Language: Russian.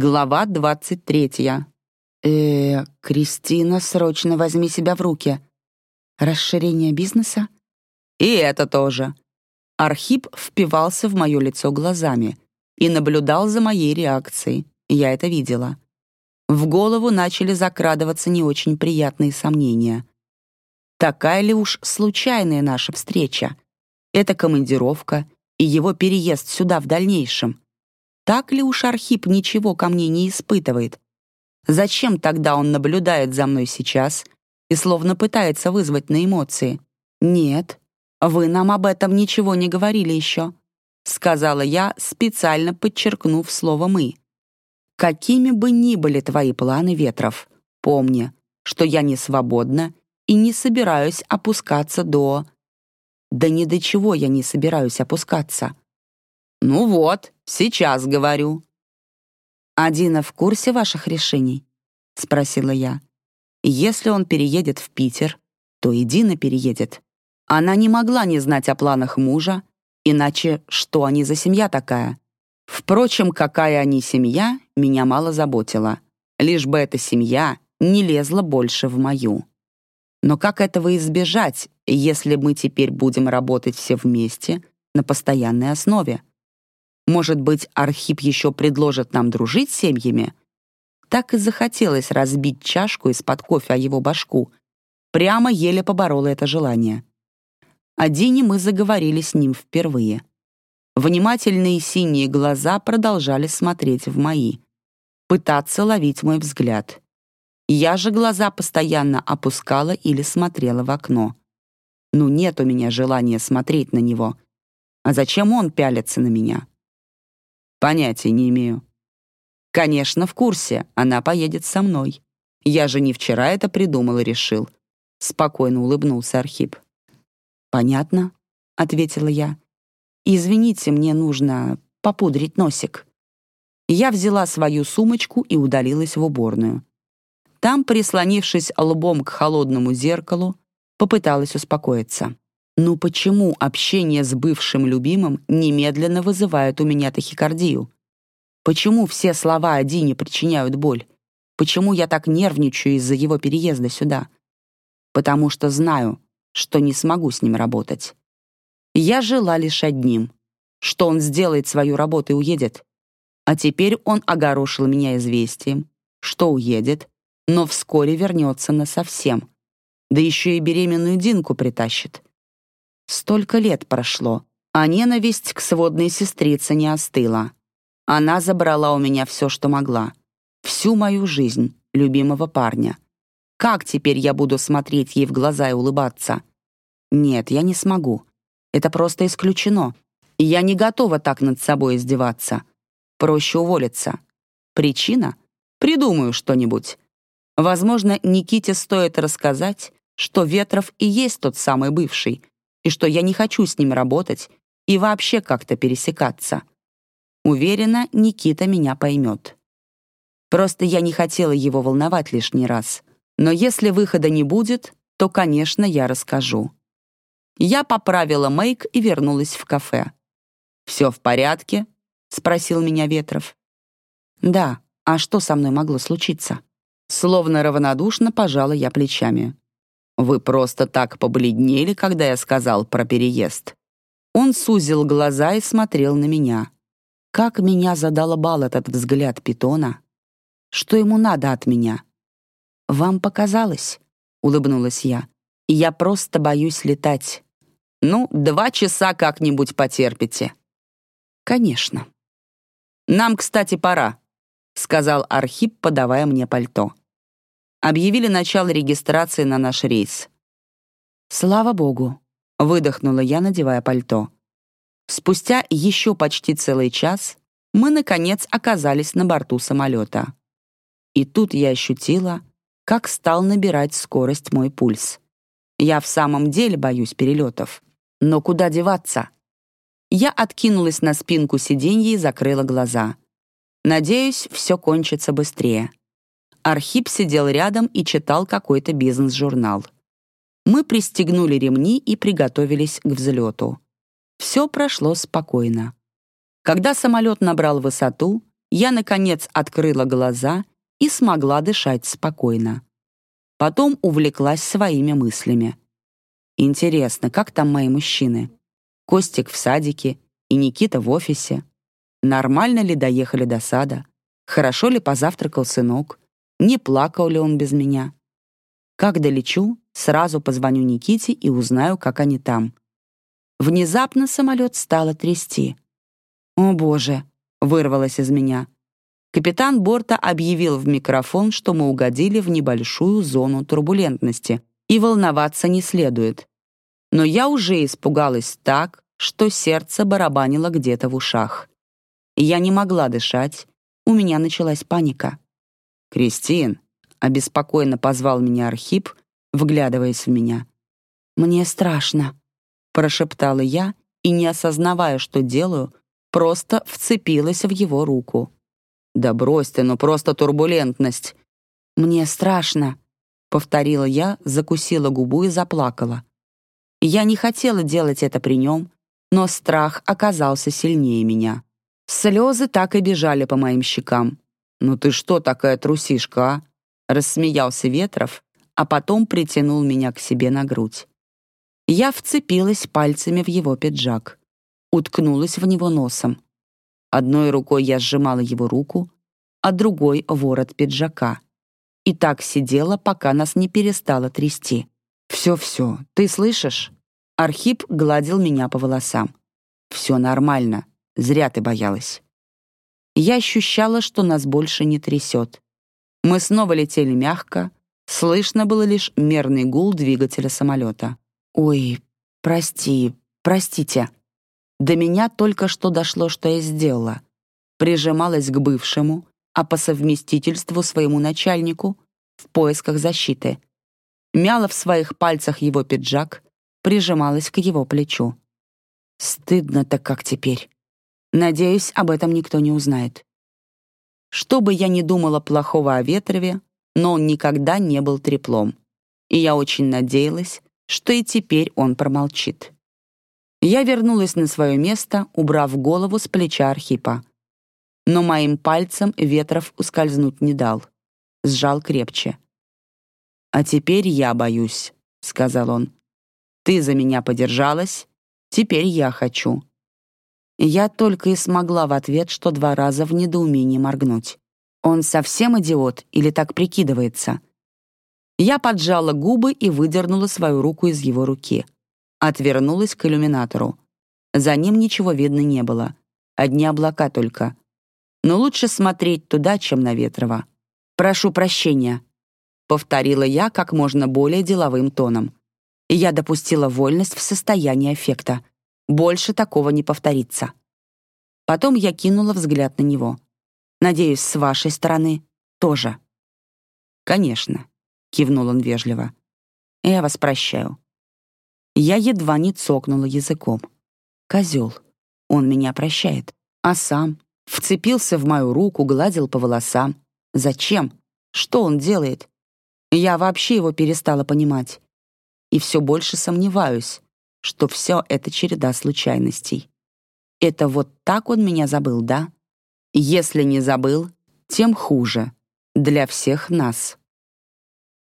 Глава 23. Э, Кристина, срочно возьми себя в руки. Расширение бизнеса? И это тоже. Архип впивался в мое лицо глазами и наблюдал за моей реакцией. Я это видела. В голову начали закрадываться не очень приятные сомнения. Такая ли уж случайная наша встреча? Это командировка и его переезд сюда в дальнейшем. Так ли уж Архип ничего ко мне не испытывает? Зачем тогда он наблюдает за мной сейчас и словно пытается вызвать на эмоции? Нет, вы нам об этом ничего не говорили еще, сказала я, специально подчеркнув слово «мы». Какими бы ни были твои планы, Ветров, помни, что я не свободна и не собираюсь опускаться до... Да ни до чего я не собираюсь опускаться. «Ну вот, сейчас говорю». «А Дина в курсе ваших решений?» — спросила я. «Если он переедет в Питер, то и Дина переедет. Она не могла не знать о планах мужа, иначе что они за семья такая? Впрочем, какая они семья, меня мало заботила. Лишь бы эта семья не лезла больше в мою. Но как этого избежать, если мы теперь будем работать все вместе на постоянной основе? Может быть, Архип еще предложит нам дружить семьями? Так и захотелось разбить чашку из-под кофе о его башку. Прямо еле поборола это желание. О Дине мы заговорили с ним впервые. Внимательные синие глаза продолжали смотреть в мои, пытаться ловить мой взгляд. Я же глаза постоянно опускала или смотрела в окно. Ну нет у меня желания смотреть на него. А зачем он пялится на меня? Понятия не имею. Конечно, в курсе, она поедет со мной. Я же не вчера это придумал и решил. Спокойно улыбнулся Архип. Понятно, ответила я. Извините, мне нужно попудрить носик. Я взяла свою сумочку и удалилась в уборную. Там, прислонившись лбом к холодному зеркалу, попыталась успокоиться. Ну почему общение с бывшим любимым немедленно вызывает у меня тахикардию? Почему все слова о Дине причиняют боль? Почему я так нервничаю из-за его переезда сюда? Потому что знаю, что не смогу с ним работать. Я жила лишь одним, что он сделает свою работу и уедет. А теперь он огорошил меня известием, что уедет, но вскоре вернется насовсем. Да еще и беременную Динку притащит. Столько лет прошло, а ненависть к сводной сестрице не остыла. Она забрала у меня все, что могла. Всю мою жизнь, любимого парня. Как теперь я буду смотреть ей в глаза и улыбаться? Нет, я не смогу. Это просто исключено. Я не готова так над собой издеваться. Проще уволиться. Причина? Придумаю что-нибудь. Возможно, Никите стоит рассказать, что Ветров и есть тот самый бывший, и что я не хочу с ним работать и вообще как-то пересекаться. Уверена, Никита меня поймет. Просто я не хотела его волновать лишний раз. Но если выхода не будет, то, конечно, я расскажу. Я поправила мейк и вернулась в кафе. «Все в порядке?» — спросил меня Ветров. «Да, а что со мной могло случиться?» Словно равнодушно пожала я плечами. Вы просто так побледнели, когда я сказал про переезд. Он сузил глаза и смотрел на меня. Как меня задолбал этот взгляд питона. Что ему надо от меня? «Вам показалось?» — улыбнулась я. «Я просто боюсь летать». «Ну, два часа как-нибудь потерпите». «Конечно». «Нам, кстати, пора», — сказал Архип, подавая мне пальто объявили начало регистрации на наш рейс. «Слава богу!» — выдохнула я, надевая пальто. Спустя еще почти целый час мы, наконец, оказались на борту самолета. И тут я ощутила, как стал набирать скорость мой пульс. Я в самом деле боюсь перелетов. Но куда деваться? Я откинулась на спинку сиденья и закрыла глаза. Надеюсь, все кончится быстрее. Архип сидел рядом и читал какой-то бизнес-журнал. Мы пристегнули ремни и приготовились к взлету. Все прошло спокойно. Когда самолет набрал высоту, я, наконец, открыла глаза и смогла дышать спокойно. Потом увлеклась своими мыслями. Интересно, как там мои мужчины? Костик в садике и Никита в офисе. Нормально ли доехали до сада? Хорошо ли позавтракал сынок? Не плакал ли он без меня? Как долечу, сразу позвоню Никите и узнаю, как они там. Внезапно самолет стало трясти. «О, Боже!» — вырвалось из меня. Капитан борта объявил в микрофон, что мы угодили в небольшую зону турбулентности, и волноваться не следует. Но я уже испугалась так, что сердце барабанило где-то в ушах. Я не могла дышать, у меня началась паника. «Кристин!» — обеспокоенно позвал меня Архип, вглядываясь в меня. «Мне страшно», — прошептала я и, не осознавая, что делаю, просто вцепилась в его руку. «Да брось ты, ну просто турбулентность!» «Мне страшно», — повторила я, закусила губу и заплакала. Я не хотела делать это при нем, но страх оказался сильнее меня. Слезы так и бежали по моим щекам. «Ну ты что такая трусишка, а?» Рассмеялся Ветров, а потом притянул меня к себе на грудь. Я вцепилась пальцами в его пиджак, уткнулась в него носом. Одной рукой я сжимала его руку, а другой — ворот пиджака. И так сидела, пока нас не перестало трясти. «Все-все, ты слышишь?» Архип гладил меня по волосам. «Все нормально, зря ты боялась». Я ощущала, что нас больше не трясет. Мы снова летели мягко, слышно было лишь мерный гул двигателя самолета. «Ой, прости, простите», до меня только что дошло, что я сделала. Прижималась к бывшему, а по совместительству своему начальнику, в поисках защиты. Мяла в своих пальцах его пиджак, прижималась к его плечу. Стыдно-то как теперь. Надеюсь, об этом никто не узнает. Что бы я ни думала плохого о Ветрове, но он никогда не был треплом. И я очень надеялась, что и теперь он промолчит. Я вернулась на свое место, убрав голову с плеча Архипа. Но моим пальцем Ветров ускользнуть не дал. Сжал крепче. «А теперь я боюсь», — сказал он. «Ты за меня подержалась, теперь я хочу». Я только и смогла в ответ, что два раза в недоумении моргнуть. Он совсем идиот или так прикидывается? Я поджала губы и выдернула свою руку из его руки — Отвернулась к иллюминатору. За ним ничего видно не было. Одни облака только. Но лучше смотреть туда, чем на Ветрова. «Прошу прощения», — повторила я как можно более деловым тоном. я допустила вольность в состоянии аффекта. Больше такого не повторится. Потом я кинула взгляд на него. «Надеюсь, с вашей стороны тоже». «Конечно», — кивнул он вежливо. «Я вас прощаю. Я едва не цокнула языком. Козел. Он меня прощает. А сам вцепился в мою руку, гладил по волосам. Зачем? Что он делает? Я вообще его перестала понимать. И все больше сомневаюсь, что все это череда случайностей. Это вот так он меня забыл, да? Если не забыл, тем хуже. Для всех нас.